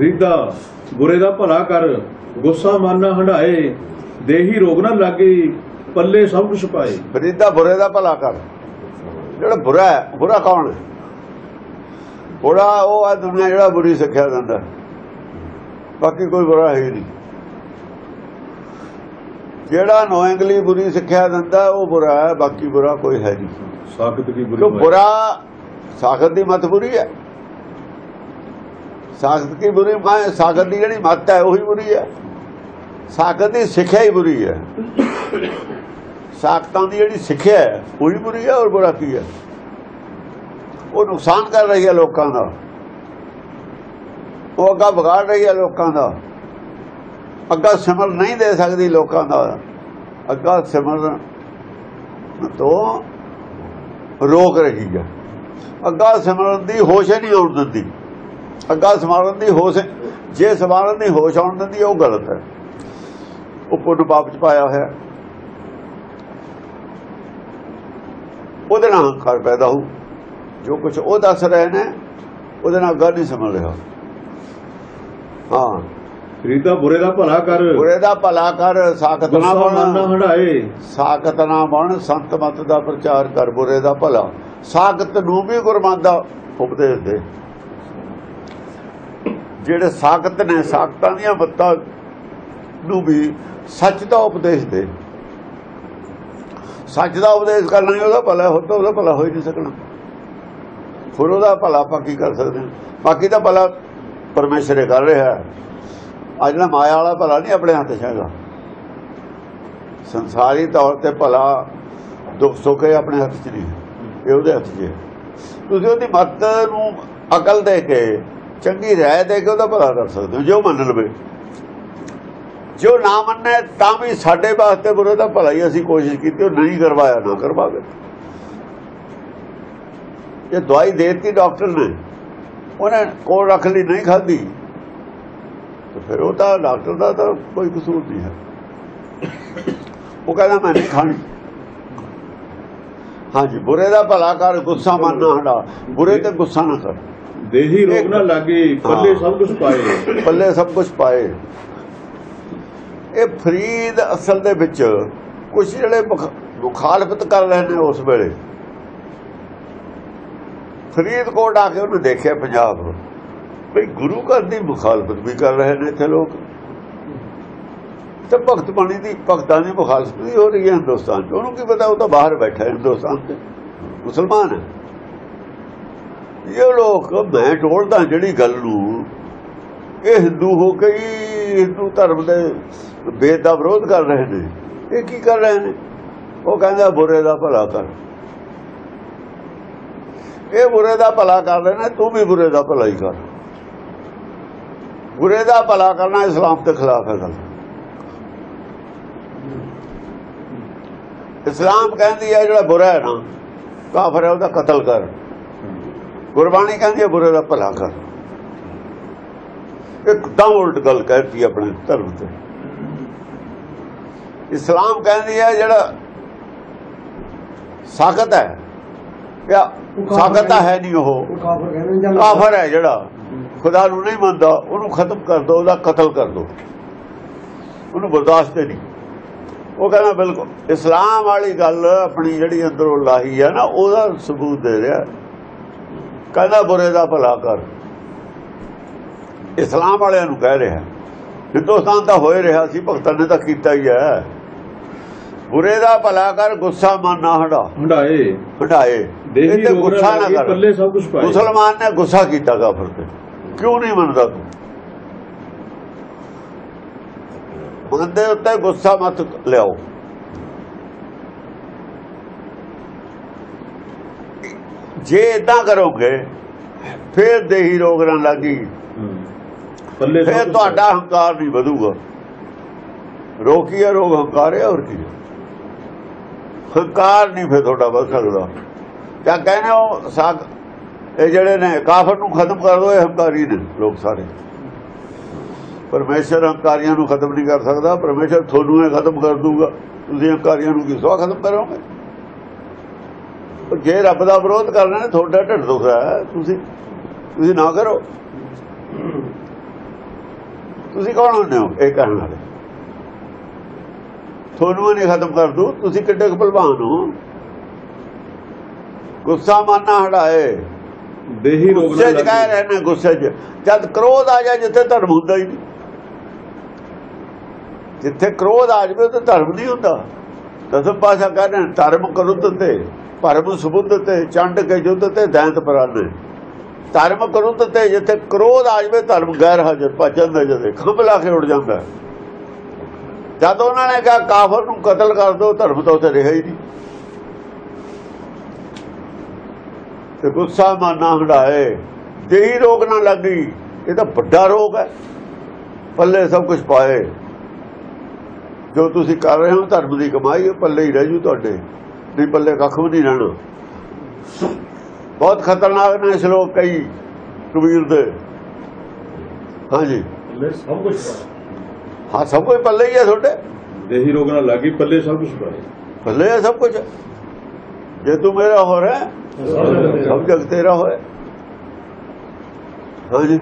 ਫਰੀਦਾ ਬੁਰੇ ਦਾ ਭਲਾ ਕਰ ਗੁੱਸਾ ਮਨ ਨਾ ਹੰਡਾਏ ਦੇਹੀ ਰੋਗ ਨਾ ਲਾਗੇ ਪੱਲੇ ਸਭ ਕੁਛ ਪਾਏ। ਫਰੀਦਾ ਬੁਰੇ ਦਾ ਭਲਾ ਕਰ। ਜਿਹੜਾ ਬੁਰਾ ਹੈ ਬੁਰਾ ਕੌਣ ਹੈ? ਬੁਰਾ ਉਹ ਹੈ ਦੁਨੀਆ ਜਿਹੜਾ ਬੁਰੀ ਸਿੱਖਿਆ ਦਿੰਦਾ ਬਾਕੀ ਕੋਈ ਬੁਰਾ ਹੈ ਨਹੀਂ। ਜਿਹੜਾ ਨੋਇੰਗਲੀ ਬੁਰੀ ਸਿੱਖਿਆ ਦਿੰਦਾ ਉਹ ਬੁਰਾ ਹੈ ਬਾਕੀ ਬੁਰਾ ਕੋਈ ਹੈ ਨਹੀਂ। ਸਾਖਤ ਕੀ ਬੁਰੀ। ਬੁਰਾ ਸਾਖਤ ਦੀ ਮਤ ਬੁਰੀ ਹੈ? ਸਾਖਤ ਕੀ ਬੁਰੀ ਮਾਂ ਸਾਖਤ ਦੀ ਜਿਹੜੀ ਮੱਤ ਹੈ, ਉਹੀ ਬੁਰੀ ਹੈ। ਸਾਖਤ ਦੀ ਸਿੱਖਿਆ ਹੀ ਬੁਰੀ ਹੈ। ਸਾਖਤਾਂ ਦੀ ਜਿਹੜੀ ਸਿੱਖਿਆ ਹੈ, ਉਹੀ ਬੁਰੀ ਹੈ ਔਰ ਬੁਰਾ ਕੀ ਹੈ? ਉਹ ਨੁਕਸਾਨ ਕਰ ਰਹੀ ਹੈ ਲੋਕਾਂ ਦਾ। ਉਹ ਅੱਗਾ ਵਿਗਾੜ ਰਹੀ ਹੈ ਲੋਕਾਂ ਦਾ। ਅੱਗਾ ਸਿਮਰ ਨਹੀਂ ਦੇ ਸਕਦੀ ਲੋਕਾਂ ਦਾ। ਅੱਗਾ ਸਿਮਰਨ ਤੋਂ ਰੋਕ ਰਹੀ ਹੈ। ਅੱਗਾ ਸਿਮਰਨ ਦੀ ਹੋਸ਼ ਨਹੀਂ ਆਉਣ ਦਿੰਦੀ। ਅੱਗਾ ਸਿਮਰਨ ਦੀ ਹੋਸ਼ ਜੇ ਸਿਮਰਨ ਦੀ ਹੋਸ਼ ਆਉਣ ਦਿੰਦੀ ਉਹ ਗਲਤ ਹੈ। ਉਹ ਪੁੰਨ ਪਾਪ ਚ ਪਾਇਆ ਹੋਇਆ। ਉਹਦੇ ਨਾਲ ਹੰਕਾਰ ਪੈਦਾ ਹੋ ਜੋ ਕੁਝ ਉਹ ਦੱਸ ਰਹੇ ਨੇ ਉਹਦੇ ਨਾਲ ਗੱਲ ਨਹੀਂ ਸਮਝ ਰਿਹਾ। ਹਾਂ। ਫਰੀਦਾ ਬੁਰੇ ਦਾ ਭਲਾ ਕਰ। ਬੁਰੇ ਦਾ ਭਲਾ ਕਰ ਸਾਖਤ ਨਾ ਬਣ। ਸਾਖਤ ਨਾ ਬਣ ਸੰਤ ਮਤ ਦਾ ਪ੍ਰਚਾਰ ਕਰ ਬੁਰੇ ਦਾ ਭਲਾ। ਸਾਖਤ ਨੂੰ ਵੀ ਗੁਰਮੰਦਾ ਉਪਦੇਸ਼ ਦੇ। ਜਿਹੜੇ ਸਾਖਤ ਨੇ, ਸਾਖਤਾਂ ਦੀਆਂ ਬੱਤਾਂ ਨੂੰ ਵੀ ਸੱਚ ਦਾ ਉਪਦੇਸ਼ ਦੇ। ਸੱਚ ਦਾ ਉਪਦੇਸ਼ ਕਰਨਾ ਹੀ ਉਹਦਾ ਭਲਾ ਹੋ ਉਹਦਾ ਭਲਾ ਹੋ ਹੀ ਨਹੀਂ ਸਕਣਾ। ਫਿਰ ਉਹਦਾ ਭਲਾ ਆਪਾਂ ਕੀ ਕਰ ਸਕਦੇ ਬਾਕੀ ਦਾ ਭਲਾ ਪਰਮੇਸ਼ਰ ਹੀ ਕਰ ਰਿਹਾ ਅੱਜ ਜਿਹੜਾ ਮਾਇਆ ਵਾਲਾ ਭਲਾ ਨਹੀਂ ਆਪਣੇ ਹੱਥ 'ਚ ਹੈਗਾ। ਸੰਸਾਰੀ ਤੌਰ ਤੇ ਭਲਾ ਦੁੱਖ ਸੁੱਖ ਇਹ ਆਪਣੇ ਹੱਥ 'ਚ ਨਹੀਂ ਹੈ। ਇਹ ਉਹਦੇ ਹੱਥ 'ਚ ਹੈ। ਤੁਸੀਂ ਉਹਦੀ ਮੱਤ ਨੂੰ ਅਕਲ ਦੇ ਕੇ ਚੰਗੀ ਰਾਏ ਦੇ ਕੇ ਉਹਦਾ ਭਲਾ ਕਰ ਸਕਦੇ ਹੋ, ਜੋ ਮੰਨ ਲਵੇ। ਜੋ ਨਾ ਮੰਨੇ, ਤਾਂ ਵੀ ਸਾਡੇ ਵਾਸਤੇ ਬੁਰੇ ਦਾ ਭਲਾ ਹੀ ਅਸੀਂ ਕੋਸ਼ਿਸ਼ ਕੀਤੀ, ਉਹ ਨਹੀਂ ਕਰਵਾਇਆ, ਨਾ ਕਰਵਾਵੇ। ਇਹ ਦਵਾਈ ਦੇਤੀ ਡਾਕਟਰ ਨੇ, ਉਹਨੇ ਕੋਲ ਰੱਖ ਲਈ, ਨਹੀਂ ਖਾਧੀ। ਤੇ ਫਿਰ ਉਹ ਤਾਂ ਡਾਕਟਰ ਦਾ ਤਾਂ ਕੋਈ ਕਸੂਰ ਨਹੀਂ ਹੈ। ਉਹ ਕਹਿੰਦਾ, ਮੈਂ ਨਹੀਂ ਖਾਣੀ। ਹਾਂਜੀ, ਬੁਰੇ ਦਾ ਭਲਾ ਕਰ, ਗੁੱਸਾ ਮੰਨਣਾ ਨਾ ਹਟਾ ਬੁਰੇ ਤੇ ਗੁੱਸਾ ਨਾ ਕਰ। ਦੇਹੀ ਰੋਗ ਨਾ ਲਾਗੇ ਪੱਲੇ। ਸਭ ਕੁਛ ਪਾਏ ਪੱਲੇ ਸਭ ਕੁਝ ਪਾਏ। ਇਹ ਫਰੀਦ ਅਸਲ ਦੇ ਵਿੱਚ ਕੁਝ ਜਿਹੜੇ ਮੁਖ- ਮੁਖਾਲਫਤ ਕਰ ਰਹੇ ਨੇ ਉਸ ਵੇਲੇ। ਫਰੀਦਕੋਟ ਆ ਕੇ ਉਹਨੇ ਦੇਖਿਆ ਪੰਜਾਬ। ਵੀ ਗੁਰੂ ਘਰ ਦੀ ਮੁਖਾਲਫਤ ਵੀ ਕਰ ਰਹੇ ਨੇ ਇੱਥੇ ਲੋਕ। ਤੇ ਭਗਤ ਬਾਣੀ ਦੀ ਭਗਤਾਂ ਦੀ ਮੁਖਾਲਫਤ ਵੀ ਹੋ ਰਹੀ ਹੈ ਹਿੰਦੁਸਤਾਨ 'ਚ। ਉਹਨੂੰ ਕੀ ਪਤਾ ਉਹ ਤਾਂ ਬਾਹਰ ਬੈਠਾ ਹੈ ਹਿੰਦੁਸਤਾਨ 'ਚ। ਮੁਸਲਮਾਨ ਹੈ। ਇਹ ਲੋਕ ਮੈਂ ਟੋਲਦਾ ਜਿਹੜੀ ਗੱਲ ਨੂੰ। ਇਹ ਹਿੰਦੂ ਹੋ ਕੇ ਹੀ ਹਿੰਦੂ ਧਰਮ ਦੇ ਵੇਦ ਦਾ ਵਿਰੋਧ ਕਰ ਰਹੇ ਨੇ। ਇਹ ਕੀ ਕਰ ਰਹੇ ਨੇ? ਉਹ ਕਹਿੰਦਾ ਬੁਰੇ ਦਾ ਭਲਾ ਕਰ। ਇਹ ਬੁਰੇ ਦਾ ਭਲਾ ਕਰ ਰਹੇ ਨੇ, ਤੂੰ ਵੀ ਬੁਰੇ ਦਾ ਭਲਾ ਹੀ ਕਰ। ਬੁਰੇ ਦਾ ਭਲਾ ਕਰਨਾ ਇਸਲਾਮ ਦੇ ਖਿਲਾਫ ਹੈ ਗੱਲ। ਇਸਲਾਮ ਕਹਿੰਦੀ ਹੈ ਜਿਹੜਾ ਬੁਰਾ ਹੈ ਨਾ, ਕਾਫਰ ਹੈ, ਉਹਦਾ ਕਤਲ ਕਰ। ਗੁਰਬਾਣੀ ਕਹਿੰਦੀ ਹੈ ਬੁਰੇ ਦਾ ਭਲਾ ਕਰ। ਇੱਕਦਮ ਉਲਟ ਗੱਲ ਕਹਿਤੀ ਆਪਣੇ ਧਰਮ ਤੇ। ਇਸਲਾਮ ਕਹਿੰਦੀ ਹੈ ਜਿਹੜਾ ਸਾਖਤ ਹੈ ਜਾਂ ਸਾਖਤ ਹੈ। ਨਹੀਂ ਉਹ। ਕਾਫਰ ਹੈ ਜਿਹੜਾ ਖੁਦਾ ਨੂੰ ਨਹੀਂ ਮੰਨਦਾ ਉਹਨੂੰ ਖਤਮ ਕਰ ਦੋ ਉਹਦਾ ਕਤਲ ਕਰ ਦੋ। ਉਹਨੂੰ ਬਰਦਾਸ਼ਤ ਨਹੀਂ। ਉਹ ਕਹਿੰਦਾ ਬਿਲਕੁਲ ਇਸਲਾਮ ਵਾਲੀ ਗੱਲ ਆਪਣੀ ਜਿਹੜੀ ਅੰਦਰੋਂ ਲਾਹੀ ਹੈ ਨਾ ਉਹਦਾ ਸਬੂਤ ਦੇ ਰਿਹਾ। ਕਹਿੰਦਾ ਬੁਰੇ ਦਾ ਭਲਾ ਕਰ। ਇਸਲਾਮ ਵਾਲਿਆਂ ਨੂੰ ਕਹਿ ਰਿਹਾ। ਹਿੰਦੁਸਤਾਨ ਤਾਂ ਹੋਏ ਰਿਹਾ ਸੀ ਭਗਤਾਂ ਨੇ ਤਾਂ ਕੀਤਾ ਹੀ ਹੈ। ਬੁਰੇ ਦਾ ਭਲਾ ਕਰ ਗੁੱਸਾ ਮਨ ਨਾ ਹਟਾ ਹੰਡਾਏ ਹਟਾਏ ਦੇਹੀ ਇਹ ਤੇ ਗੁੱਸਾ ਨਾ ਕਰ। ਪੱਲੇ ਸਭ ਕੁਛ ਪਾਏ। ਮੁਸਲਮਾਨ ਨੇ ਗੁੱਸਾ ਕੀਤਾ ਕਾਫਰ ਤੇ। ਕਿਉਂ ਨਹੀਂ ਮੰਨਦਾ ਤੂੰ? ਮੰਨਦੇ ਉੱਤੇ ਗੁੱਸਾ ਮਤ ਲਿਆਓ। ਜੇ ਇਦਾਂ ਕਰੋਗੇ ਫਿਰ ਦੇਹੀ ਰੋਗ ਨਾਲ ਲੱਗੀ। ਪੱਲੇ ਫਿਰ ਤੁਹਾਡਾ ਹੰਕਾਰ ਨਹੀਂ ਵਧੂਗਾ। ਰੋਕੀਏ ਰੋਗ ਹੰਕਾਰ ਹੈ ਹੋਰ ਕੀ? ਹੰਕਾਰ ਨਹੀਂ ਫਿਰ ਤੁਹਾਡਾ ਵੱਧ ਸਕਦਾ। ਕਿਆ ਕਹਿੰਦੇ ਹੋ ਸਾਗ ਇਹ ਜਿਹੜੇ ਨੇ ਕਾਫਰ ਨੂੰ ਖਤਮ ਕਰ ਦੋ ਇਹ ਹੰਕਾਰੀ ਨੇ ਲੋਕ ਸਾਰੇ। ਪਰਮੇਸ਼ਰ ਹੰਕਾਰੀਆਂ ਨੂੰ ਖਤਮ ਨਹੀਂ ਕਰ ਸਕਦਾ ਪਰਮੇਸ਼ਰ ਤੁਹਾਨੂੰ ਇਹ ਖਤਮ ਕਰ ਦੂਗਾ। ਤੁਸੀਂ ਹੰਕਾਰੀਆਂ ਨੂੰ ਕਿਸਵਾ ਖਤਮ ਕਰੋਗੇ? ਜੇ ਰੱਬ ਦਾ ਵਿਰੋਧ ਕਰਨਾ ਤੁਹਾਡਾ ਢਿੱਡ ਦੁਖਦਾ ਹੈ। ਤੁਸੀਂ ਤੁਸੀਂ ਨਾ ਕਰੋ। ਤੁਸੀਂ ਕੌਣ ਹੁੰਦੇ ਹੋ? ਇਹ ਕਹਿਣ ਵਾਲੇ। ਤੁਹਾਨੂੰ ਨਹੀਂ ਖਤਮ ਕਰ ਦੂ ਤੁਸੀਂ ਕਿੱਡੇ ਕੁ ਬਲਵਾਨ ਹੋ? ਗੁੱਸਾ ਮਾਨਾ ਹਟਾਏ ਦੇਹੀ ਰੋਗ ਗੁੱਸੇ ਨਾ 'ਚ ਕਹਿ ਲੱਗੇ ਰਹੇ ਨੇ ਗੁੱਸੇ 'ਚ। ਜਦ ਕ੍ਰੋਧ ਆ ਜਾਏ ਜਿੱਥੇ ਧਰਮ ਹੁੰਦਾ ਹੀ ਨਹੀਂ। ਜਿੱਥੇ ਕ੍ਰੋਧ ਆ ਜਾਵੇ ਉੱਥੇ ਧਰਮ ਨਹੀਂ ਹੁੰਦਾ। ਦਸਮ ਪਾਸ਼ਾ ਕਹਿੰਦੇ ਨੇ, ਧਰਮ ਕਰੁੱਧ ਤੇ। ਭਰਮ ਸੁਬੁੱਧ ਤੇ ਚੰਡ ਕੇ ਜੁੱਧ ਤੇ ਦੈਂਤ ਪ੍ਰਾਨੇ ਧਰਮ ਕਰੁੱਧ ਤੇ ਜਿੱਥੇ ਕ੍ਰੋਧ ਆ ਜਾਵੇ, ਧਰਮ ਗੈਰ ਹਾਜ਼ਰ, ਭੱਜਣ ਦੇ ਜਦੇ ਖੰਭ ਕੇ ਉੱਡ ਜਾਂਦਾ। ਜਦ ਉਹਨਾਂ ਨੇ ਕਿਹਾ, ਕਾਫਰ ਨੂੰ ਕਤਲ ਕਰ ਦਿਓ, ਧਰਮ ਤਾਂ ਉੱਥੇ ਰਿਹਾ ਹੀ ਨਹੀਂ। ਤੇ ਗੁੱਸਾ ਮਾਨਾ ਹੰਡਾਏ, ਦੇਹੀ ਰੋਗ ਨਾ ਲੱਗੀ, ਇਹ ਤਾਂ ਵੱਡਾ ਰੋਗ ਹੈ। ਪੱਲੇ ਸਭ ਕੁਝ ਪਾਏ। ਜੋ ਤੁਸੀਂ ਕਰ ਰਹੇ ਹੋ, ਧਰਮ ਦੀ ਕਮਾਈ ਪੱਲੇ ਹੀ ਰਹਿ ਜੂ ਤੁਹਾਡੇ। ਨਹੀਂ ਪੱਲੇ ਕੱਖ ਵੀ ਨਹੀਂ ਰਹਿਣਾ। ਬਹੁਤ ਖਤਰਨਾਕ ਨੇ ਸ਼ਲੋਕ ਕਈ ਕਬੀਰ ਦੇ। ਹਾਂਜੀ। ਸਭ ਕੁਝ ਹਾਂ ਸਭ ਕੁਝ ਪੱਲੇ ਹੀ ਹੈ ਤੁਹਾਡੇ। ਦੇਹੀ ਰੋਗ ਨਾਲ ਲੱਗੀ ਪੱਲੇ ਸਭ ਕੁਝ ਪਾਏ। ਪੱਲੇ ਹੈ ਸਭ ਕੁਝ ਜੇ ਤੂੰ ਮੇਰਾ ਹੋ ਰਿਹਾ ਸਭ ਜਗ ਤੇਰਾ ਹੋਏ ਹਾਂਜੀ।